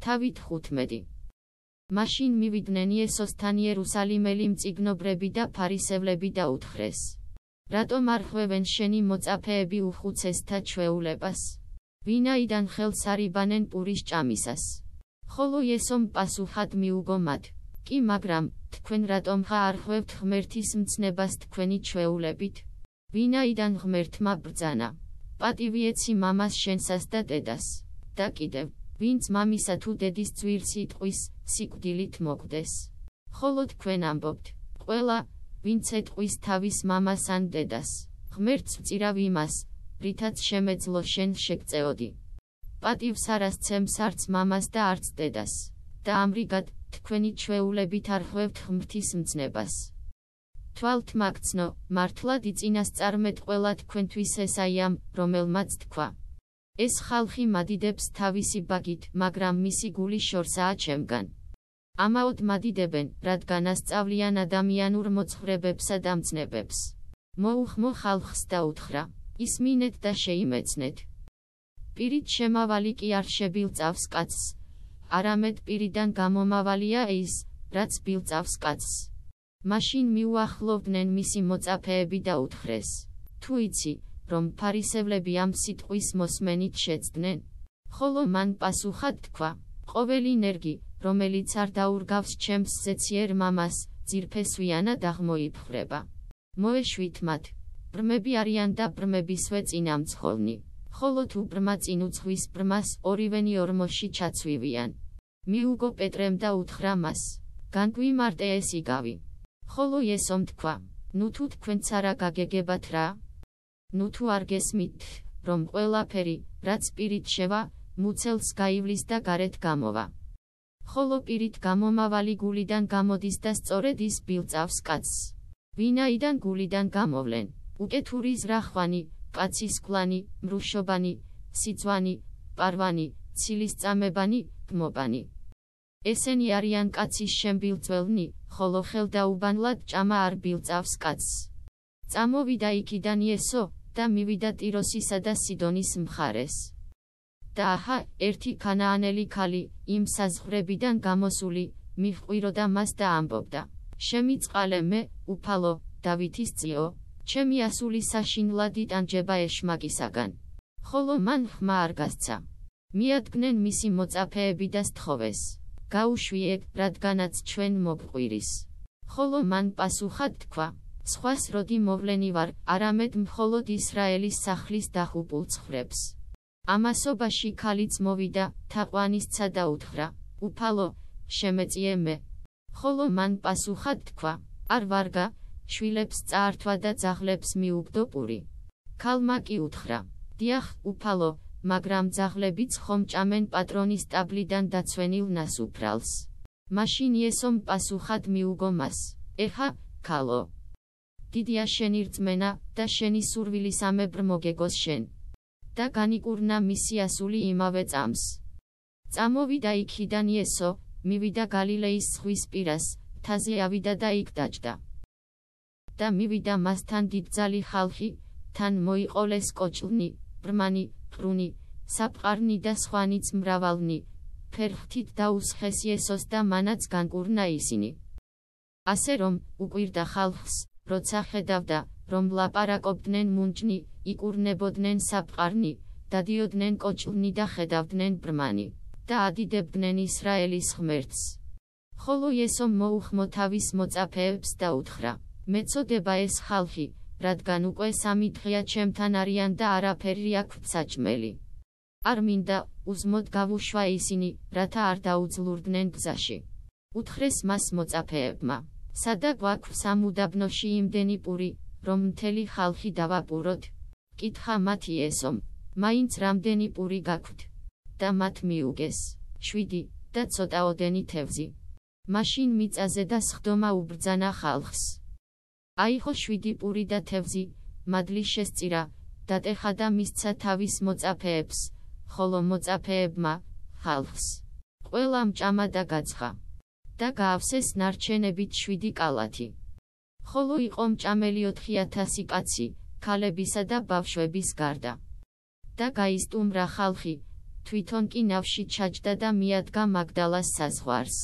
თავით 15. მაშინ მივიდნენ იესოსთან იერუსალიმელი მწიგნობრები და ფარისევლები და უთხრეს. რატომ არ ხვევენ შენი მოწაფეები უხუცესთა ჩვეულებას? ვინაიდან ხელს არიბანენ პურის ჭამისას? ხოლო იესომ პასუხად მიუგო მათ. კი მაგრამ, თქვენ რატომ ხარ ხვევთ ღმერთის მცნებას თქვენი ჩვეულებით? ვინაიდან ღმერთმა ბრძანა. პატივი ეცი მამას შენსას და დედას. და კიდევ, ვინც მამისა თუ დედის ძვირს იტყვის, სიკვდილით მოკვდეს. ხოლო თქვენ ამბობთ, ყველა, ვინც ეტყვის თავის მამას ან დედას, ღმერთს ვწირავ იმას, რითაც შემეძლო შენ შეგწეოდი. პატივს არასცემს არც მამას და არც დედას. და ამრიგად, თქვენი ჩვეულებით არ ხვევთ ღმრთის მცნებას. თვალთ მაგცნო, მართლად იწინასწარმეთ ყველა თქვენთვის ესაიამ, რომელმაც თქვა. ეს ხალხი მადიდებს თავისი ბაგით, მაგრამ მისი გული შორსაა ჩემგან. ამაოდ მადიდებენ, რადგან ასწავლიან ადამიანურ მოძღვრებებსა და მცნებებს. მოუხმო ხალხს და უთხრა, ისმინეთ და შეიმეცნეთ. პირით შემავალი კი არ შებილწავს კაცს, არამედ პირიდან გამომავალია ის, რაც ბილწავს კაცს. მაშინ მიუახლოვდნენ მისი მოწაფეები და უთხრეს: თუ იცი, რომ ფარისევლები ამ სიტყვის მოსმენით შეცდნენ, ხოლო მან პასუხად თქვა: ყოველი ნერგი, რომელიც არ დაურგავს ჩემს ზეციერ მამას, ძირფესვიანად აღმოიფხრება. მოეშვით მათ. ბრმები არიან და ბრმებისვე წინამძღოლნი. ხოლო თუ ბრმა წინ უძღვის ბრმას, ორივენი ორმოში ჩაცვივიან. მიუგო პეტრემ და უთხრა მას: განგვიმარტე ეს იგავი. ხოლო ესომ თქვა, ნუ თუ თქვენც არა გაგეგებათ რა? ნუ თუ არ გესმით, რომ ყველაფერი, რაც პირით შევა, მუცელს გაივლის და გარეთ გამოვა. ხოლო პირით გამომავალი გულიდან გამოდის და სწორედ ის ბილწავს კაცს. ვინაიდან გულიდან გამოვლენ, უკეთური ზრახვანი, პაცის კლანი, მრუშობანი, სიძვანი, პარვანი, ცილის წამებანი, გმობანი. ესენი არიან კაცის შემბილწველნი, ხოლო ხელდაუბანლად ჭამა არ ბილწავს კაცს. წამოვიდა იქიდან იესო და მივიდა ტიროსისა და სიდონის მხარეს. და აჰა, ერთი ქანაანელი ქალი, იმ საზღვრებიდან გამოსული, მიჰყვიროდა მას და ამბობდა: შემიწყალე მე, უფალო, დავითის ძიო, ჩემი ასული საშინლად იტანჯება ეშმაკისაგან. ხოლო მან ხმა არ გასცა. მიადგნენ მისი მოწაფეები და სთხოვეს. გაუშვიეთ, რადგანაც ჩვენ მოგყვირის. ხოლო მან პასუხად თქვა: სხვას როდი მოვლენი ვარ, არამედ მხოლოდ ისრაელის სახლის დახუპულ ცხრებს. ამასობაში ქალიც მოვიდა, თაყვანისცა და უთხრა: უფალო, შემეწიე მე. ხოლო მან პასუხად თქვა: არ ვარგა, შვილებს წაართვა და ძაღლებს მიუგდო პური. ქალმა კი უთხრა: დიახ, უფალო, მაგრამ ძაღლებიც ხომ ჭამენ პატრონის ტაბლიდან დაცვენილ ნასუფრალს. მაშინ იესომ პასუხად მიუგო მას: ეხა, ქალო, დიდია შენი რწმენა და შენი სურვილი სამებრ მოგეგოს შენ. და განიკურნა მისი ასული იმავე წამს. წამოვიდა იქიდან იესო, მივიდა გალილეის ზღვის პირას, თაზე ავიდა და იქ დაჭდა. და მივიდა მასთან დიდძალი ხალხი, თან მოიყოლეს კოჭლნი, ბრმანი, ყრუნი, საფყარნი და სხვანიც მრავალნი, ფერხთით დაუსხეს იესოს და მანაც განკურნა ისინი. ასე რომ, უკვირდა ხალხს, როცა ხედავდა, რომ ლაპარაკობდნენ მუნჯნი, იკურნებოდნენ საფყარნი, დადიოდნენ კოჭლნი და ხედავდნენ ბრმანი, და ადიდებდნენ ისრაელის ღმერთს. ხოლო იესო მოუხმო თავის მოწაფეებს და უთხრა: მეწოდება ეს ხალხი, რადგან უკვე სამი დღეა ჩემთან არიან და არაფერი აქვთ საჭმელი. არ მინდა, უზმოდ გავუშვა ისინი, რათა არ დაუძლურდნენ გზაში. უთხრეს მას მოწაფეებმა, სადა გვაქვს სამუდაბნოში იმდენი პური, რომ მთელი ხალხი დავაპუროთ? კითხა მათი ესომ, მაინც რამდენი პური გაქვთ? და მათ მიუგეს, შვიდი, და ცოტაოდენი თევზი. მაშინ მიწაზე და სხდომა უბრძანა ხალხს. აიხო შვიდი პური და თევზი, მადლი შესწირა, დატეხა და მისცა თავის მოწაფეებს, ხოლო მოწაფეებმა, ხალხს. ყველა მჭამა და გაცხა. და გაავსეს ნარჩენებით შვიდი კალათი. ხოლო იყო მჭამელი 4000 კაცი, ქალებისა და ბავშვების გარდა. და გაისტუმრა ხალხი, თვითონ კი ნავში ჩაჯდა და მიადგა მაგდალას საზღვარს.